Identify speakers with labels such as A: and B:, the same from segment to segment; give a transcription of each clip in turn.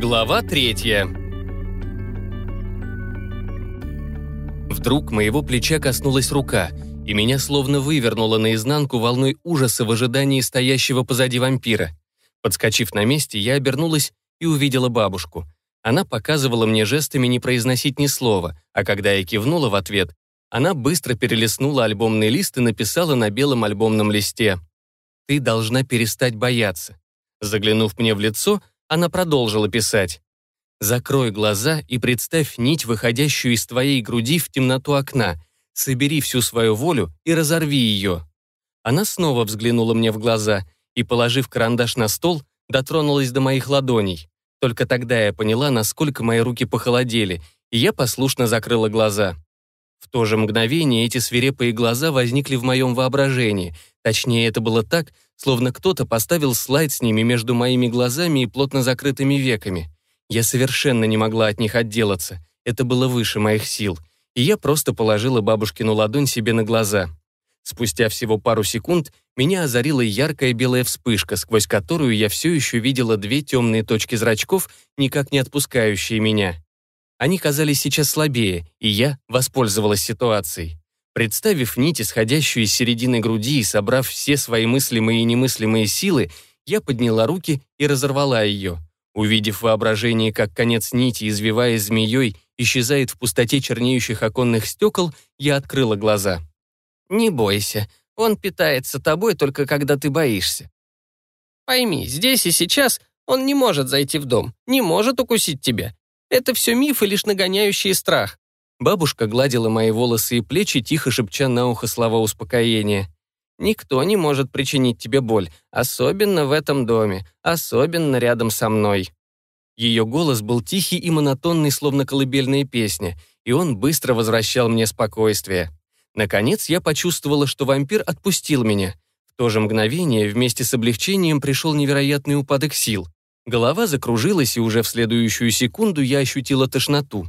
A: Глава третья. Вдруг моего плеча коснулась рука, и меня словно вывернуло наизнанку волной ужаса в ожидании стоящего позади вампира. Подскочив на месте, я обернулась и увидела бабушку. Она показывала мне жестами не произносить ни слова, а когда я кивнула в ответ, она быстро перелистнула альбомный лист и написала на белом альбомном листе «Ты должна перестать бояться». Заглянув мне в лицо, она продолжила писать. «Закрой глаза и представь нить, выходящую из твоей груди в темноту окна. Собери всю свою волю и разорви ее». Она снова взглянула мне в глаза и, положив карандаш на стол, дотронулась до моих ладоней. Только тогда я поняла, насколько мои руки похолодели, и я послушно закрыла глаза. В то же мгновение эти свирепые глаза возникли в моем воображении. Точнее, это было так, словно кто-то поставил слайд с ними между моими глазами и плотно закрытыми веками. Я совершенно не могла от них отделаться. Это было выше моих сил. И я просто положила бабушкину ладонь себе на глаза. Спустя всего пару секунд меня озарила яркая белая вспышка, сквозь которую я все еще видела две темные точки зрачков, никак не отпускающие меня. Они казались сейчас слабее, и я воспользовалась ситуацией. Представив нить, исходящую из середины груди, и собрав все свои мыслимые и немыслимые силы, я подняла руки и разорвала ее. Увидев воображение, как конец нити, извиваясь змеей, исчезает в пустоте чернеющих оконных стекол, я открыла глаза. «Не бойся, он питается тобой только когда ты боишься. Пойми, здесь и сейчас он не может зайти в дом, не может укусить тебя, это все мифы, лишь нагоняющие страх. Бабушка гладила мои волосы и плечи, тихо шепча на ухо слова успокоения. «Никто не может причинить тебе боль, особенно в этом доме, особенно рядом со мной». Ее голос был тихий и монотонный, словно колыбельная песня, и он быстро возвращал мне спокойствие. Наконец я почувствовала, что вампир отпустил меня. В то же мгновение вместе с облегчением пришел невероятный упадок сил. Голова закружилась, и уже в следующую секунду я ощутила тошноту.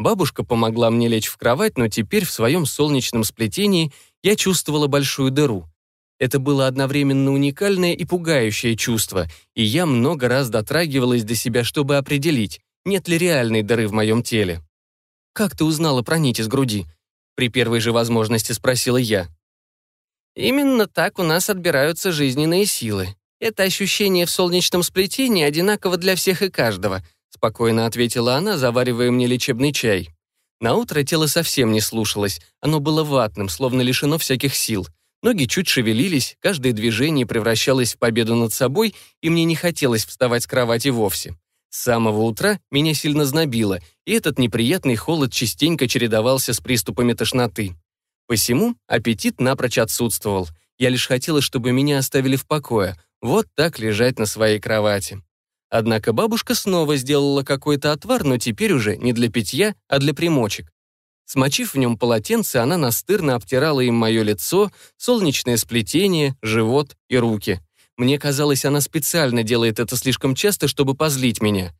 A: Бабушка помогла мне лечь в кровать, но теперь в своем солнечном сплетении я чувствовала большую дыру. Это было одновременно уникальное и пугающее чувство, и я много раз дотрагивалась до себя, чтобы определить, нет ли реальной дыры в моем теле. «Как ты узнала про нить из груди?» При первой же возможности спросила я. «Именно так у нас отбираются жизненные силы. Это ощущение в солнечном сплетении одинаково для всех и каждого, спокойно ответила она, заваривая мне лечебный чай. На утро тело совсем не слушалось, оно было ватным, словно лишено всяких сил. Ноги чуть шевелились, каждое движение превращалось в победу над собой, и мне не хотелось вставать с кровати вовсе. С самого утра меня сильно знобило, и этот неприятный холод частенько чередовался с приступами тошноты. Посему аппетит напрочь отсутствовал. Я лишь хотела, чтобы меня оставили в покое, вот так лежать на своей кровати. Однако бабушка снова сделала какой-то отвар, но теперь уже не для питья, а для примочек. Смочив в нем полотенце, она настырно обтирала им мое лицо, солнечное сплетение, живот и руки. Мне казалось, она специально делает это слишком часто, чтобы позлить меня.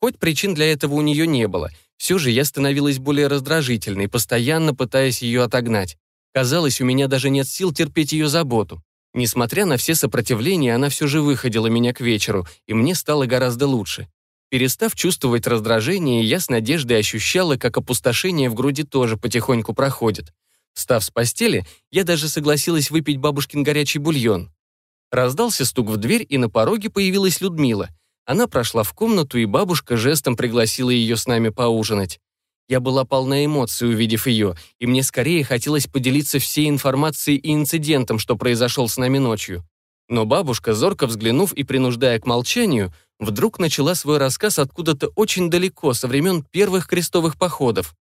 A: Хоть причин для этого у нее не было, все же я становилась более раздражительной, постоянно пытаясь ее отогнать. Казалось, у меня даже нет сил терпеть ее заботу. Несмотря на все сопротивления, она все же выходила меня к вечеру, и мне стало гораздо лучше. Перестав чувствовать раздражение, я с надеждой ощущала, как опустошение в груди тоже потихоньку проходит. Встав с постели, я даже согласилась выпить бабушкин горячий бульон. Раздался стук в дверь, и на пороге появилась Людмила. Она прошла в комнату, и бабушка жестом пригласила ее с нами поужинать. Я была полна эмоций, увидев ее, и мне скорее хотелось поделиться всей информацией и инцидентом, что произошел с нами ночью. Но бабушка, зорко взглянув и принуждая к молчанию, вдруг начала свой рассказ откуда-то очень далеко, со времен первых крестовых походов.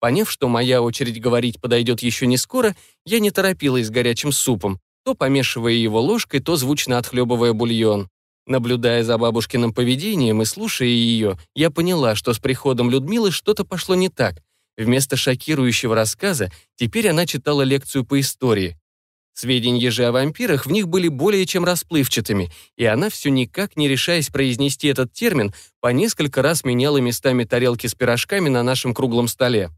A: Поняв, что моя очередь говорить подойдет еще не скоро, я не торопилась с горячим супом, то помешивая его ложкой, то звучно отхлебывая бульон. Наблюдая за бабушкиным поведением и слушая ее, я поняла, что с приходом Людмилы что-то пошло не так. Вместо шокирующего рассказа теперь она читала лекцию по истории. Сведения же о вампирах в них были более чем расплывчатыми, и она все никак не решаясь произнести этот термин, по несколько раз меняла местами тарелки с пирожками на нашем круглом столе.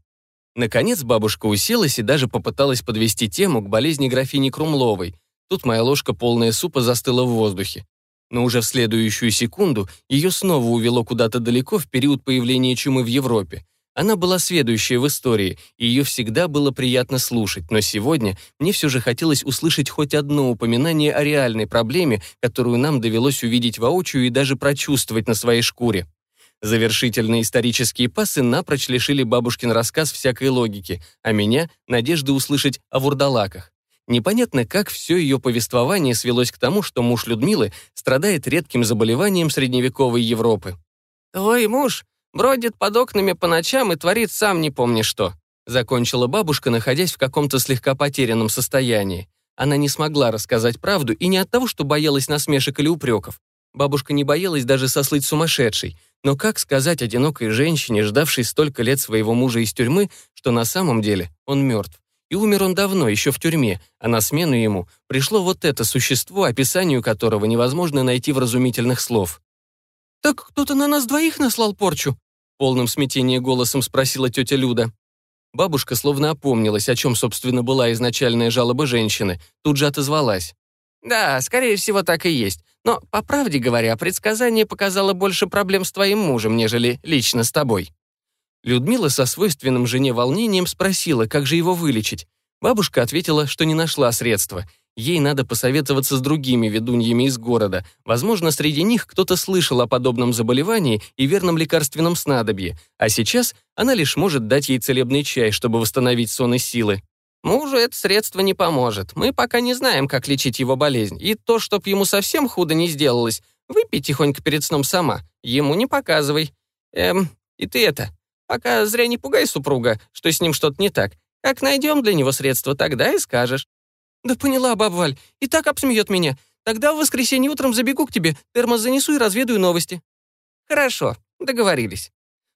A: Наконец бабушка уселась и даже попыталась подвести тему к болезни графини Крумловой. Тут моя ложка полная супа застыла в воздухе. Но уже в следующую секунду ее снова увело куда-то далеко в период появления чумы в Европе. Она была сведущая в истории, и ее всегда было приятно слушать, но сегодня мне все же хотелось услышать хоть одно упоминание о реальной проблеме, которую нам довелось увидеть воочию и даже прочувствовать на своей шкуре. Завершительные исторические пасы напрочь лишили бабушкин рассказ всякой логики, а меня — надежды услышать о вурдалаках. Непонятно, как все ее повествование свелось к тому, что муж Людмилы страдает редким заболеванием средневековой Европы. «Твой муж бродит под окнами по ночам и творит сам не помни что», закончила бабушка, находясь в каком-то слегка потерянном состоянии. Она не смогла рассказать правду и не от того, что боялась насмешек или упреков. Бабушка не боялась даже сослыть сумасшедшей, но как сказать одинокой женщине, ждавшей столько лет своего мужа из тюрьмы, что на самом деле он мертв? И умер он давно, еще в тюрьме, а на смену ему пришло вот это существо, описанию которого невозможно найти вразумительных слов. «Так кто-то на нас двоих наслал порчу?» полным смятения голосом спросила тетя Люда. Бабушка словно опомнилась, о чем, собственно, была изначальная жалоба женщины, тут же отозвалась. «Да, скорее всего, так и есть. Но, по правде говоря, предсказание показало больше проблем с твоим мужем, нежели лично с тобой». Людмила со свойственным жене волнением спросила, как же его вылечить. Бабушка ответила, что не нашла средства. Ей надо посоветоваться с другими ведуньями из города. Возможно, среди них кто-то слышал о подобном заболевании и верном лекарственном снадобье, а сейчас она лишь может дать ей целебный чай, чтобы восстановить сон и силы. Мужу это средство не поможет. Мы пока не знаем, как лечить его болезнь. И то, чтоб ему совсем худо не сделалось, выпей тихонько перед сном сама. Ему не показывай. Эм, и ты это, пока зря не пугай супруга, что с ним что-то не так. Как найдем для него средства, тогда и скажешь. Да поняла, баб Валь, и так обсмеет меня. Тогда в воскресенье утром забегу к тебе, термос занесу и разведаю новости. Хорошо, договорились.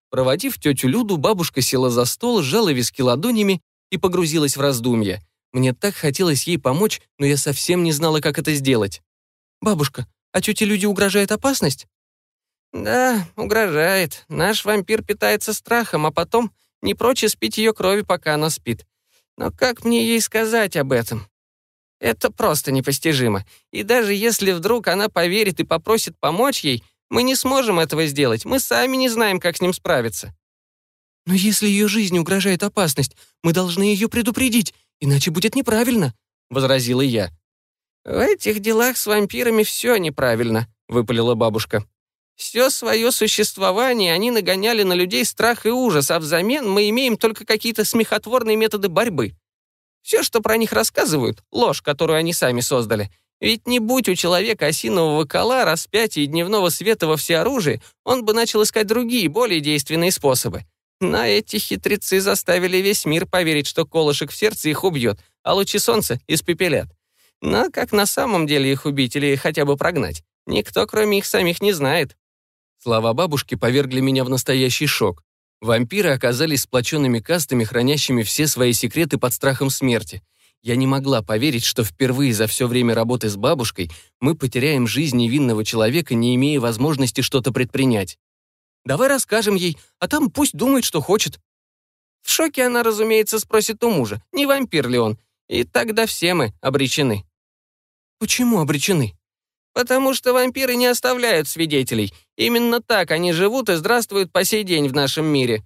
A: Проводив тетю Люду, бабушка села за стол, сжала виски ладонями и погрузилась в раздумья. Мне так хотелось ей помочь, но я совсем не знала, как это сделать. «Бабушка, а тете Люде угрожает опасность?» «Да, угрожает. Наш вампир питается страхом, а потом не прочь спить ее крови, пока она спит. Но как мне ей сказать об этом? Это просто непостижимо. И даже если вдруг она поверит и попросит помочь ей, мы не сможем этого сделать. Мы сами не знаем, как с ним справиться.
B: «Но если ее жизни угрожает опасность, мы должны ее предупредить, иначе будет неправильно», — возразила я.
A: «В этих делах с вампирами все неправильно», — выпалила бабушка. «Все свое существование они нагоняли на людей страх и ужас, а взамен мы имеем только какие-то смехотворные методы борьбы. Все, что про них рассказывают, ложь, которую они сами создали. Ведь не будь у человека осинового кола, распятия и дневного света во всеоружии, он бы начал искать другие, более действенные способы. Но эти хитрецы заставили весь мир поверить, что колышек в сердце их убьет, а лучи солнца испепелят. Но как на самом деле их убить или хотя бы прогнать, никто, кроме их самих, не знает. Слова бабушки повергли меня в настоящий шок. Вампиры оказались сплоченными кастами, хранящими все свои секреты под страхом смерти. Я не могла поверить, что впервые за все время работы с бабушкой мы потеряем жизнь невинного человека, не имея возможности что-то предпринять. Давай расскажем ей, а там пусть думает, что хочет». В шоке она, разумеется, спросит у мужа, не вампир ли он, и тогда все мы обречены.
B: «Почему обречены?»
A: «Потому что вампиры не оставляют свидетелей. Именно так они живут и здравствуют по сей день в нашем мире».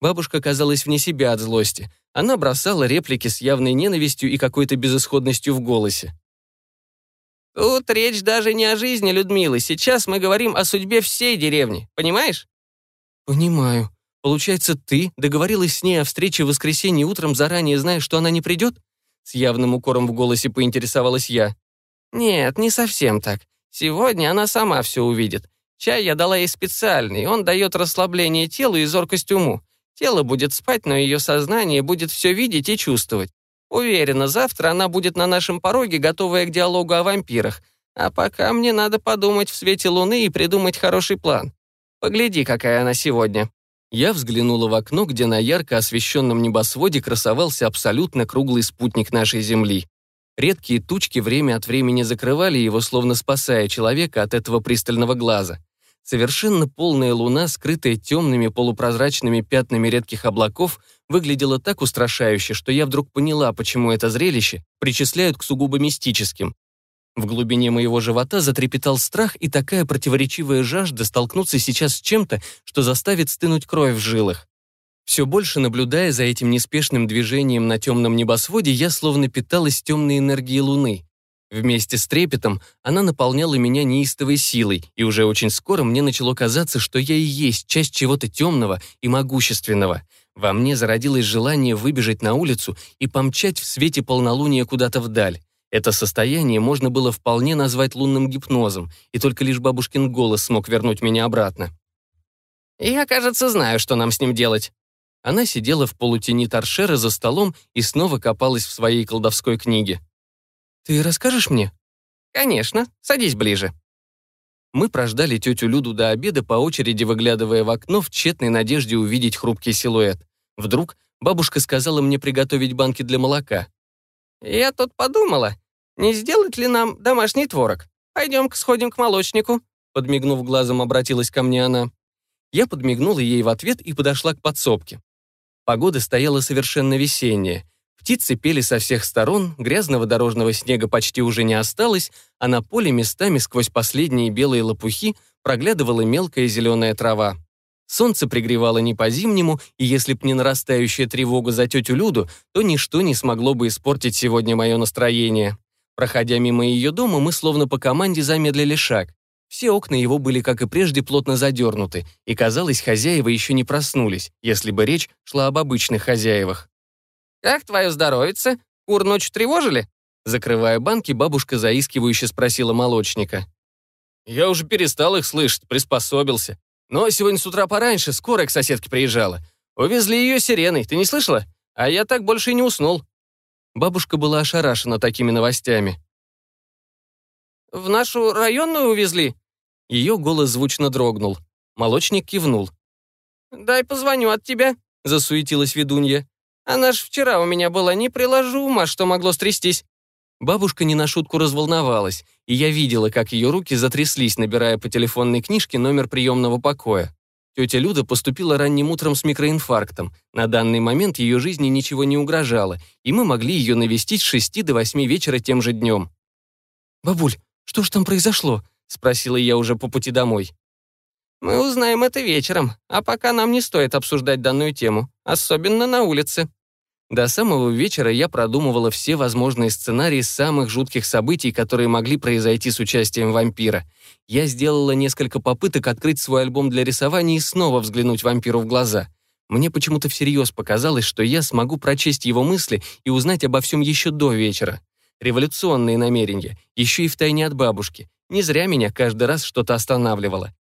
A: Бабушка казалась вне себя от злости. Она бросала реплики с явной ненавистью и какой-то безысходностью в голосе. Тут речь даже не о жизни Людмилы. Сейчас мы говорим о судьбе всей деревни. Понимаешь?
B: Понимаю. Получается, ты договорилась с ней о встрече в воскресенье утром, заранее зная, что она не придет? С явным укором в голосе поинтересовалась я.
A: Нет, не совсем так. Сегодня она сама все увидит. Чай я дала ей специальный, он дает расслабление телу и зоркость уму. Тело будет спать, но ее сознание будет все видеть и чувствовать. Уверена, завтра она будет на нашем пороге, готовая к диалогу о вампирах. А пока мне надо подумать в свете луны и придумать хороший план. Погляди, какая она сегодня». Я взглянула в окно, где на ярко освещенном небосводе красовался абсолютно круглый спутник нашей Земли. Редкие тучки время от времени закрывали его, словно спасая человека от этого пристального глаза. Совершенно полная луна, скрытая темными полупрозрачными пятнами редких облаков, выглядела так устрашающе, что я вдруг поняла, почему это зрелище причисляют к сугубо мистическим.
B: В глубине моего живота затрепетал страх и такая противоречивая жажда столкнуться сейчас с чем-то, что заставит стынуть кровь в жилах. Все больше наблюдая за этим неспешным движением на темном небосводе, я словно питалась темной энергией Луны. Вместе с трепетом она наполняла меня неистовой силой, и уже очень скоро мне начало казаться, что я и есть часть чего-то темного и могущественного. Во мне зародилось желание выбежать на улицу и помчать в свете полнолуния куда-то вдаль. Это состояние можно было вполне назвать лунным гипнозом, и только лишь бабушкин голос смог вернуть меня обратно. «Я, кажется, знаю, что нам с ним делать». Она сидела в полутени торшера за столом и снова копалась в своей колдовской книге. «Ты расскажешь мне?» «Конечно. Садись ближе». Мы прождали тетю Люду до обеда, по очереди выглядывая в окно в тщетной надежде увидеть хрупкий силуэт. Вдруг бабушка сказала мне приготовить банки для молока. «Я тут подумала, не сделать ли нам домашний творог? Пойдем-ка сходим к молочнику», подмигнув глазом, обратилась ко мне она. Я подмигнула ей в ответ и подошла к подсобке. Погода стояла совершенно весенняя. Птицы пели со всех сторон, грязного дорожного снега почти уже не осталось, а на поле местами сквозь последние белые лопухи проглядывала мелкая зеленая трава. Солнце пригревало не по-зимнему, и если б не нарастающая тревога за тетю Люду, то ничто не смогло бы испортить сегодня мое настроение. Проходя мимо ее дома, мы словно по команде замедлили шаг. Все окна его были, как и прежде, плотно задернуты, и, казалось, хозяева еще не проснулись, если бы речь шла об обычных хозяевах. «Как твое здоровится? Кур ночью тревожили?» Закрывая банки, бабушка заискивающе спросила молочника. «Я уже перестал их слышать, приспособился. Но сегодня с утра пораньше скорая к соседке приезжала. Увезли ее сиреной, ты не слышала? А я так больше и не уснул». Бабушка была ошарашена такими новостями. «В нашу районную увезли?» Ее голос звучно дрогнул. Молочник кивнул. «Дай позвоню от тебя», — засуетилась ведунья. Она ж вчера у меня была, не приложу ума, что могло стрястись». Бабушка не на шутку разволновалась, и я видела, как ее руки затряслись, набирая по телефонной книжке номер приемного покоя. Тетя Люда поступила ранним утром с микроинфарктом. На данный момент ее жизни ничего не угрожало, и мы могли ее навестить с шести до восьми вечера тем же днем. «Бабуль, что ж там произошло?» — спросила я уже по пути домой. Мы узнаем это вечером, а пока нам не стоит обсуждать данную тему, особенно на улице. До самого вечера я продумывала все возможные сценарии самых жутких событий, которые могли произойти с участием вампира. Я сделала несколько попыток открыть свой альбом для рисования и снова взглянуть вампиру в глаза. Мне почему-то всерьез показалось, что я смогу прочесть его мысли и узнать обо всем еще до вечера. Революционные намерения, еще и втайне от бабушки. Не зря меня каждый раз что-то останавливало.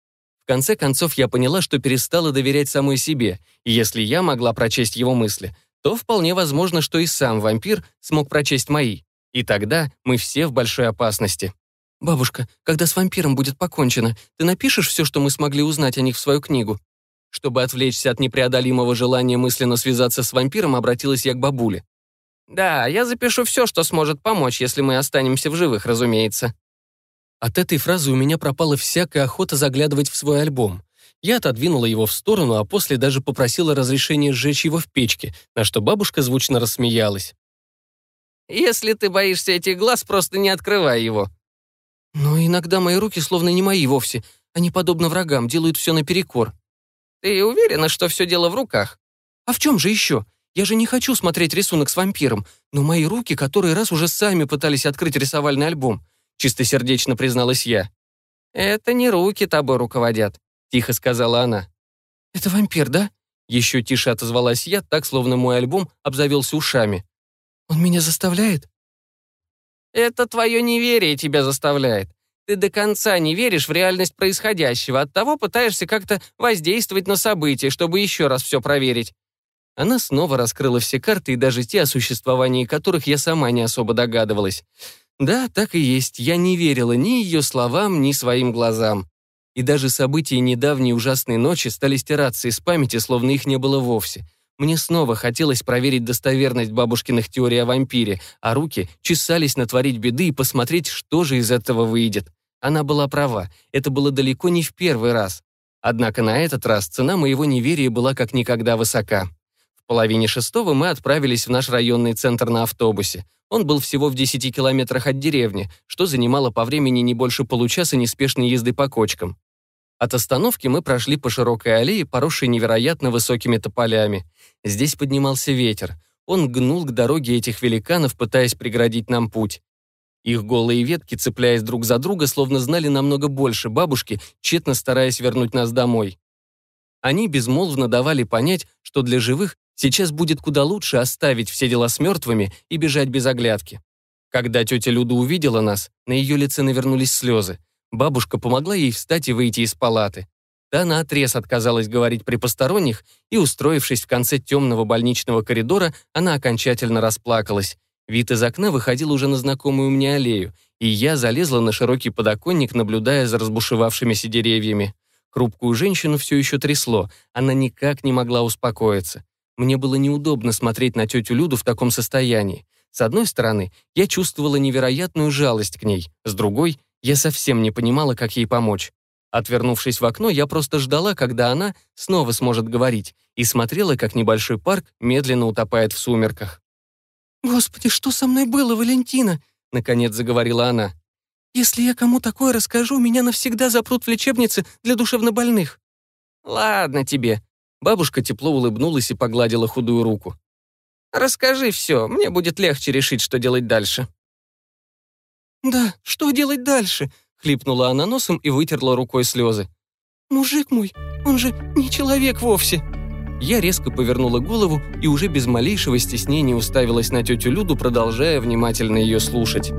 B: В конце концов, я поняла, что перестала доверять самой себе, и если я могла прочесть его мысли, то вполне возможно, что и сам вампир смог прочесть мои. И тогда мы все в большой опасности. «Бабушка, когда с вампиром будет покончено, ты напишешь все, что мы смогли узнать о них в свою книгу?» Чтобы отвлечься от непреодолимого желания мысленно связаться с вампиром, обратилась я к бабуле. «Да, я запишу все, что сможет помочь, если мы останемся в живых, разумеется». От этой фразы у меня пропала всякая охота заглядывать в свой альбом. Я отодвинула его в сторону, а после даже попросила разрешения сжечь его в печке, на что бабушка звучно рассмеялась. «Если ты боишься этих глаз, просто не открывай его». «Но иногда мои руки словно не мои вовсе. Они, подобно врагам, делают все наперекор». «Ты уверена, что все дело в руках?» «А в чем же еще? Я же не хочу смотреть рисунок с вампиром, но мои руки который раз уже сами пытались открыть рисовальный альбом чистосердечно призналась я. «Это не руки тобой руководят», — тихо сказала она. «Это вампир, да?» Еще тише отозвалась я, так, словно мой альбом обзавелся ушами. «Он меня заставляет?» «Это твое неверие тебя заставляет. Ты до конца не веришь в реальность происходящего, оттого пытаешься как-то воздействовать на события, чтобы еще раз все проверить». Она снова раскрыла все карты и даже те, о существовании которых я сама не особо догадывалась. Да, так и есть. Я не верила ни ее словам, ни своим глазам. И даже события недавней ужасной ночи стали стираться из памяти, словно их не было вовсе. Мне снова хотелось проверить достоверность бабушкиных теорий о вампире, а руки чесались натворить беды и посмотреть, что же из этого выйдет. Она была права, это было далеко не в первый раз. Однако на этот раз цена моего неверия была как никогда высока половине шестого мы отправились в наш районный центр на автобусе. Он был всего в 10 километрах от деревни, что занимало по времени не больше получаса неспешной езды по кочкам. От остановки мы прошли по широкой аллее, поросшей невероятно высокими тополями. Здесь поднимался ветер. Он гнул к дороге этих великанов, пытаясь преградить нам путь. Их голые ветки, цепляясь друг за друга, словно знали намного больше бабушки, тщетно стараясь вернуть нас домой. Они безмолвно давали понять, что для живых сейчас будет куда лучше оставить все дела с мертвыми и бежать без оглядки. Когда тетя Люда увидела нас, на ее лице навернулись слезы. Бабушка помогла ей встать и выйти из палаты. Та наотрез отказалась говорить при посторонних, и, устроившись в конце темного больничного коридора, она окончательно расплакалась. Вид из окна выходил уже на знакомую мне аллею, и я залезла на широкий подоконник, наблюдая за разбушевавшимися деревьями. Хрупкую женщину все еще трясло, она никак не могла успокоиться. Мне было неудобно смотреть на тетю Люду в таком состоянии. С одной стороны, я чувствовала невероятную жалость к ней, с другой, я совсем не понимала, как ей помочь. Отвернувшись в окно, я просто ждала, когда она снова сможет говорить, и смотрела, как небольшой парк медленно утопает в сумерках.
C: «Господи, что со мной было, Валентина?» — наконец заговорила она. «Если я кому такое расскажу, меня навсегда запрут в лечебнице для душевнобольных».
B: «Ладно тебе». Бабушка тепло улыбнулась и погладила худую руку. «Расскажи все, мне будет легче решить, что делать дальше».
C: «Да, что делать дальше?» — хлипнула она носом и вытерла рукой слезы. «Мужик мой, он же не человек вовсе».
B: Я резко повернула голову и уже без малейшего стеснения уставилась на тетю Люду, продолжая внимательно ее слушать.